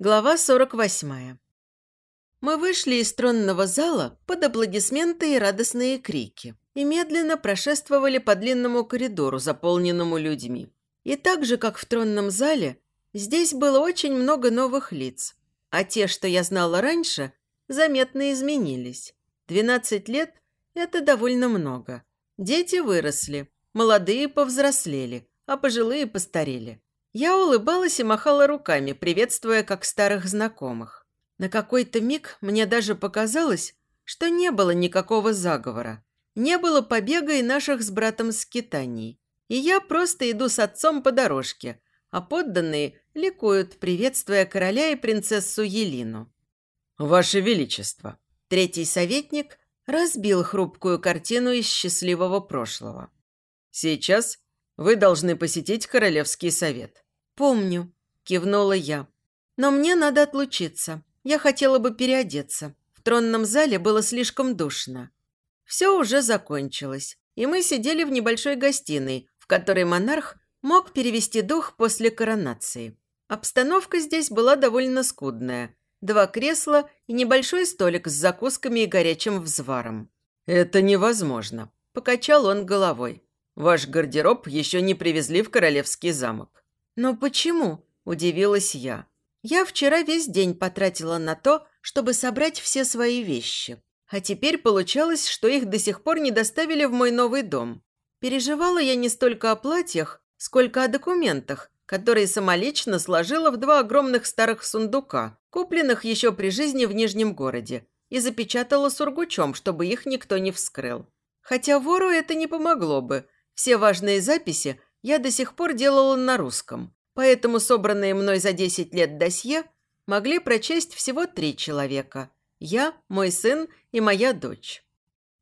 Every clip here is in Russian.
Глава 48. Мы вышли из тронного зала под аплодисменты и радостные крики и медленно прошествовали по длинному коридору, заполненному людьми. И так же, как в тронном зале, здесь было очень много новых лиц, а те, что я знала раньше, заметно изменились. 12 лет – это довольно много. Дети выросли, молодые повзрослели, а пожилые постарели. Я улыбалась и махала руками, приветствуя как старых знакомых. На какой-то миг мне даже показалось, что не было никакого заговора. Не было побега и наших с братом скитаний. И я просто иду с отцом по дорожке, а подданные ликуют, приветствуя короля и принцессу Елину. «Ваше Величество!» Третий советник разбил хрупкую картину из счастливого прошлого. «Сейчас вы должны посетить Королевский совет». «Помню», – кивнула я. «Но мне надо отлучиться. Я хотела бы переодеться. В тронном зале было слишком душно». Все уже закончилось, и мы сидели в небольшой гостиной, в которой монарх мог перевести дух после коронации. Обстановка здесь была довольно скудная. Два кресла и небольшой столик с закусками и горячим взваром. «Это невозможно», – покачал он головой. Ваш гардероб еще не привезли в Королевский замок». «Но почему?» – удивилась я. «Я вчера весь день потратила на то, чтобы собрать все свои вещи. А теперь получалось, что их до сих пор не доставили в мой новый дом. Переживала я не столько о платьях, сколько о документах, которые самолично сложила в два огромных старых сундука, купленных еще при жизни в Нижнем городе, и запечатала сургучом, чтобы их никто не вскрыл. Хотя вору это не помогло бы – все важные записи я до сих пор делала на русском, поэтому собранные мной за 10 лет досье могли прочесть всего три человека – я, мой сын и моя дочь.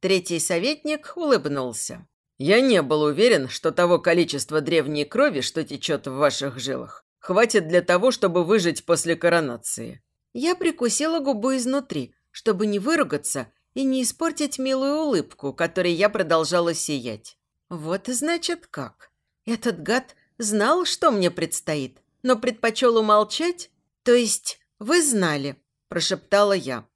Третий советник улыбнулся. «Я не был уверен, что того количества древней крови, что течет в ваших жилах, хватит для того, чтобы выжить после коронации». Я прикусила губу изнутри, чтобы не выругаться и не испортить милую улыбку, которой я продолжала сиять. Вот значит как. Этот гад знал, что мне предстоит, но предпочел умолчать? То есть вы знали, прошептала я,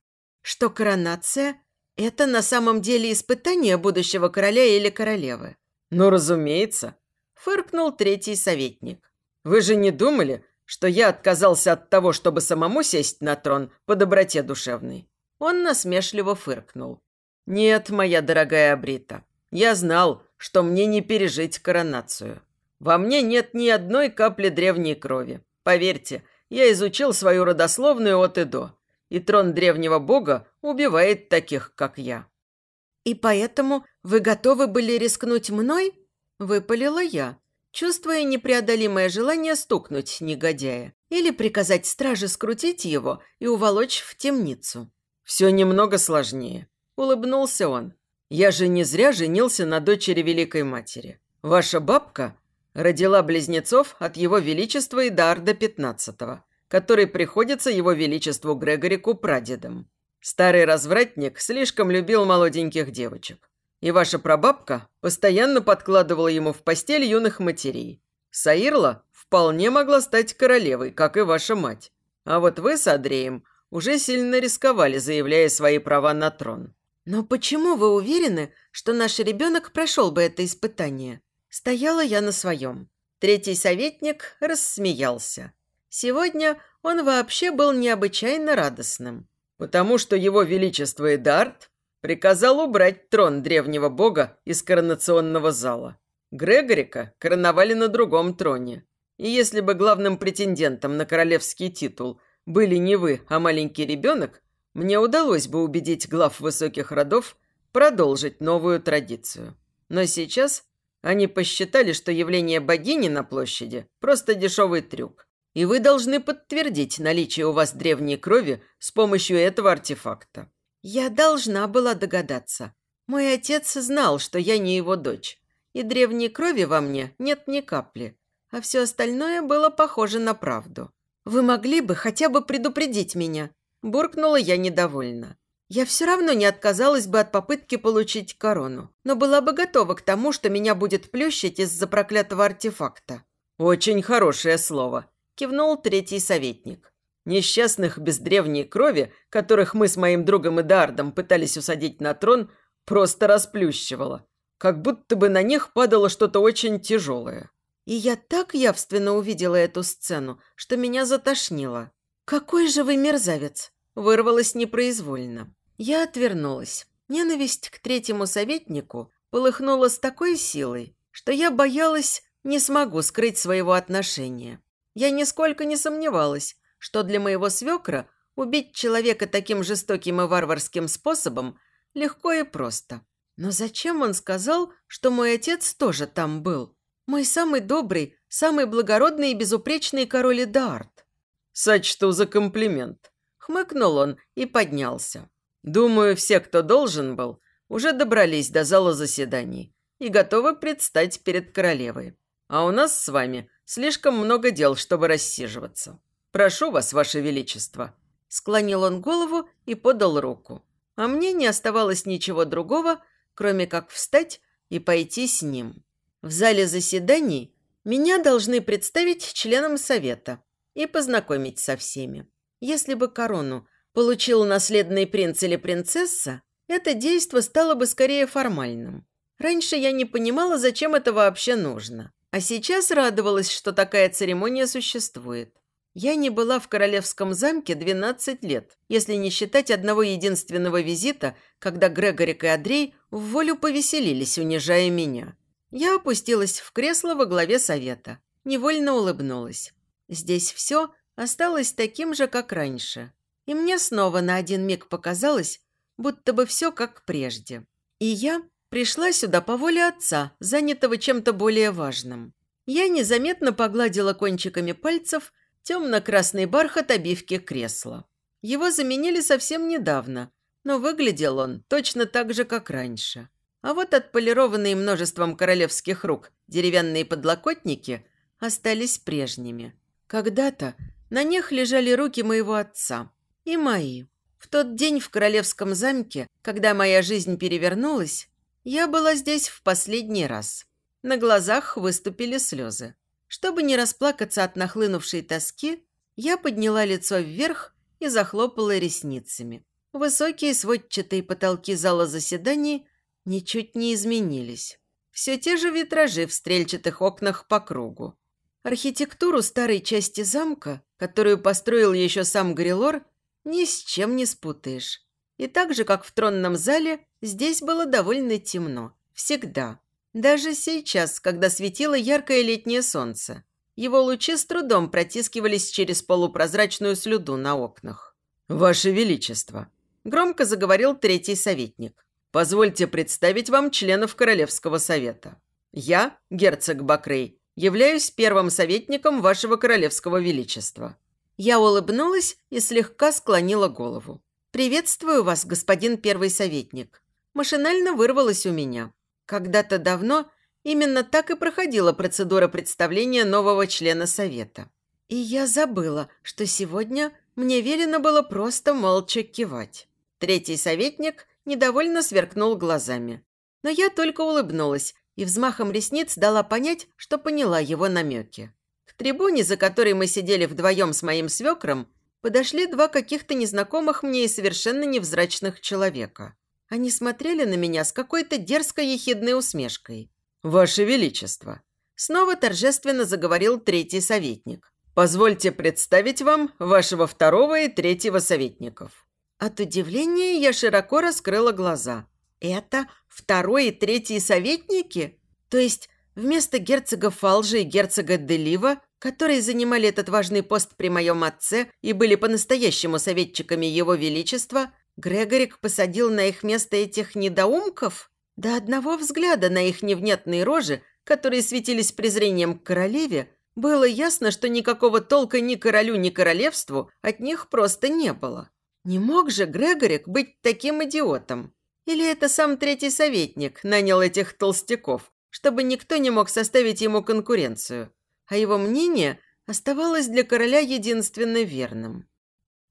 что коронация – это на самом деле испытание будущего короля или королевы? Ну, разумеется, фыркнул третий советник. Вы же не думали, что я отказался от того, чтобы самому сесть на трон по доброте душевной? Он насмешливо фыркнул. «Нет, моя дорогая Абрита, я знал, что мне не пережить коронацию. Во мне нет ни одной капли древней крови. Поверьте, я изучил свою родословную от и до, и трон древнего бога убивает таких, как я». «И поэтому вы готовы были рискнуть мной?» – выпалила я, чувствуя непреодолимое желание стукнуть негодяя или приказать страже скрутить его и уволочь в темницу. «Все немного сложнее», – улыбнулся он. Я же не зря женился на дочери Великой Матери. Ваша бабка родила близнецов от Его Величества Идарда XV, который приходится Его Величеству Грегорику прадедом. Старый развратник слишком любил молоденьких девочек. И ваша прабабка постоянно подкладывала ему в постель юных матерей. Саирла вполне могла стать королевой, как и ваша мать. А вот вы с Андреем уже сильно рисковали, заявляя свои права на трон. «Но почему вы уверены, что наш ребенок прошел бы это испытание?» Стояла я на своем. Третий советник рассмеялся. Сегодня он вообще был необычайно радостным. «Потому что его величество Эдард приказал убрать трон древнего бога из коронационного зала. Грегорика короновали на другом троне. И если бы главным претендентом на королевский титул были не вы, а маленький ребенок, мне удалось бы убедить глав высоких родов продолжить новую традицию. Но сейчас они посчитали, что явление богини на площади – просто дешевый трюк. И вы должны подтвердить наличие у вас древней крови с помощью этого артефакта. Я должна была догадаться. Мой отец знал, что я не его дочь. И древней крови во мне нет ни капли. А все остальное было похоже на правду. Вы могли бы хотя бы предупредить меня, Буркнула я недовольно. Я все равно не отказалась бы от попытки получить корону, но была бы готова к тому, что меня будет плющить из-за проклятого артефакта. «Очень хорошее слово», – кивнул третий советник. Несчастных без древней крови, которых мы с моим другом Эдардом пытались усадить на трон, просто расплющивало. Как будто бы на них падало что-то очень тяжелое. И я так явственно увидела эту сцену, что меня затошнило. «Какой же вы мерзавец!» Вырвалась непроизвольно. Я отвернулась. Ненависть к третьему советнику полыхнула с такой силой, что я боялась, не смогу скрыть своего отношения. Я нисколько не сомневалась, что для моего свекра убить человека таким жестоким и варварским способом легко и просто. Но зачем он сказал, что мой отец тоже там был? Мой самый добрый, самый благородный и безупречный король Эдуард. «Сочту за комплимент», – хмыкнул он и поднялся. «Думаю, все, кто должен был, уже добрались до зала заседаний и готовы предстать перед королевой. А у нас с вами слишком много дел, чтобы рассиживаться. Прошу вас, ваше величество». Склонил он голову и подал руку. А мне не оставалось ничего другого, кроме как встать и пойти с ним. В зале заседаний меня должны представить членам совета и познакомить со всеми. Если бы корону получил наследный принц или принцесса, это действо стало бы скорее формальным. Раньше я не понимала, зачем это вообще нужно. А сейчас радовалась, что такая церемония существует. Я не была в королевском замке 12 лет, если не считать одного единственного визита, когда Грегорик и Андрей в волю повеселились, унижая меня. Я опустилась в кресло во главе совета. Невольно улыбнулась. Здесь все осталось таким же, как раньше. И мне снова на один миг показалось, будто бы все как прежде. И я пришла сюда по воле отца, занятого чем-то более важным. Я незаметно погладила кончиками пальцев темно-красный бархат обивки кресла. Его заменили совсем недавно, но выглядел он точно так же, как раньше. А вот отполированные множеством королевских рук деревянные подлокотники остались прежними. Когда-то на них лежали руки моего отца и мои. В тот день в королевском замке, когда моя жизнь перевернулась, я была здесь в последний раз. На глазах выступили слезы. Чтобы не расплакаться от нахлынувшей тоски, я подняла лицо вверх и захлопала ресницами. Высокие сводчатые потолки зала заседаний ничуть не изменились. Все те же витражи в стрельчатых окнах по кругу. Архитектуру старой части замка, которую построил еще сам Грилор, ни с чем не спутаешь. И так же, как в тронном зале, здесь было довольно темно. Всегда. Даже сейчас, когда светило яркое летнее солнце. Его лучи с трудом протискивались через полупрозрачную слюду на окнах. «Ваше Величество!» – громко заговорил третий советник. Позвольте представить вам членов Королевского совета. Я, герцог Бакрей, являюсь первым советником вашего Королевского Величества». Я улыбнулась и слегка склонила голову. «Приветствую вас, господин первый советник». Машинально вырвалось у меня. Когда-то давно именно так и проходила процедура представления нового члена совета. И я забыла, что сегодня мне велено было просто молча кивать. Третий советник недовольно сверкнул глазами. Но я только улыбнулась и взмахом ресниц дала понять, что поняла его намеки. К трибуне, за которой мы сидели вдвоем с моим свекром, подошли два каких-то незнакомых мне и совершенно невзрачных человека. Они смотрели на меня с какой-то дерзкой ехидной усмешкой. «Ваше Величество!» Снова торжественно заговорил третий советник. «Позвольте представить вам вашего второго и третьего советников». От удивления я широко раскрыла глаза. «Это второй и третий советники? То есть вместо герцога Фалжи и герцога Делива, которые занимали этот важный пост при моем отце и были по-настоящему советчиками его величества, Грегорик посадил на их место этих недоумков? До одного взгляда на их невнятные рожи, которые светились презрением к королеве, было ясно, что никакого толка ни королю, ни королевству от них просто не было. Не мог же Грегорик быть таким идиотом? Или это сам третий советник нанял этих толстяков, чтобы никто не мог составить ему конкуренцию, а его мнение оставалось для короля единственно верным?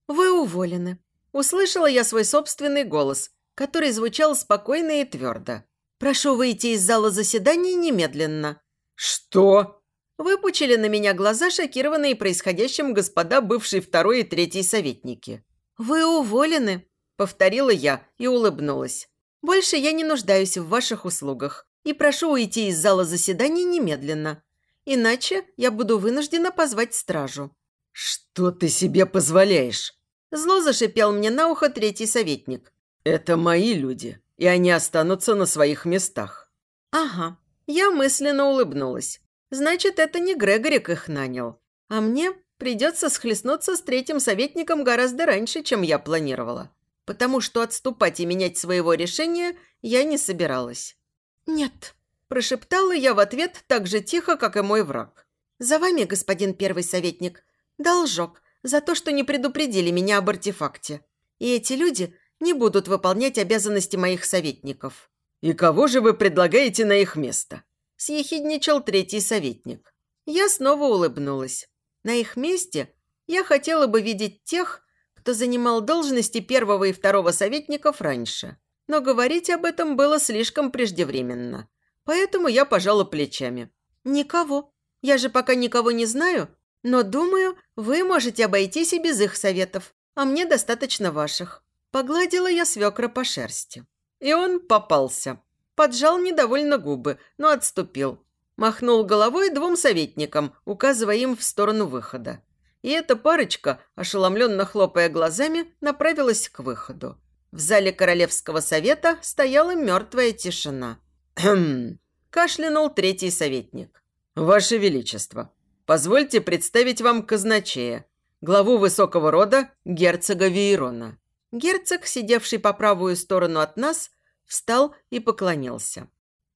«Вы уволены», – услышала я свой собственный голос, который звучал спокойно и твердо. «Прошу выйти из зала заседаний немедленно». «Что?» Выпучили на меня глаза, шокированные происходящим господа бывший второй и третий советники. «Вы уволены», – повторила я и улыбнулась. «Больше я не нуждаюсь в ваших услугах и прошу уйти из зала заседаний немедленно. Иначе я буду вынуждена позвать стражу». «Что ты себе позволяешь?» Зло зашипел мне на ухо третий советник. «Это мои люди, и они останутся на своих местах». «Ага». Я мысленно улыбнулась. «Значит, это не Грегорик их нанял. А мне придется схлестнуться с третьим советником гораздо раньше, чем я планировала. Потому что отступать и менять своего решения я не собиралась. «Нет», – прошептала я в ответ так же тихо, как и мой враг. «За вами, господин первый советник, должок за то, что не предупредили меня об артефакте. И эти люди не будут выполнять обязанности моих советников». «И кого же вы предлагаете на их место?» – съехидничал третий советник. Я снова улыбнулась. На их месте я хотела бы видеть тех, кто занимал должности первого и второго советников раньше. Но говорить об этом было слишком преждевременно. Поэтому я пожала плечами. «Никого. Я же пока никого не знаю, но думаю, вы можете обойтись и без их советов, а мне достаточно ваших». Погладила я свекра по шерсти. И он попался. Поджал недовольно губы, но отступил. Махнул головой двум советникам, указывая им в сторону выхода. И эта парочка, ошеломленно хлопая глазами, направилась к выходу. В зале Королевского совета стояла мертвая тишина. «Хм!» – кашлянул третий советник. «Ваше Величество, позвольте представить вам казначея, главу высокого рода герцога Вейрона». Герцог, сидевший по правую сторону от нас, встал и поклонился.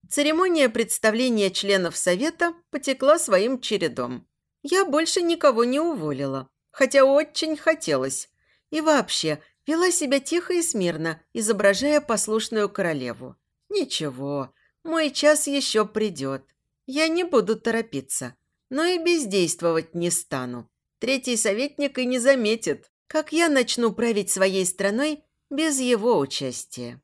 Церемония представления членов совета потекла своим чередом. Я больше никого не уволила, хотя очень хотелось. И вообще, Вела себя тихо и смирно, изображая послушную королеву. «Ничего, мой час еще придет. Я не буду торопиться, но и бездействовать не стану. Третий советник и не заметит, как я начну править своей страной без его участия».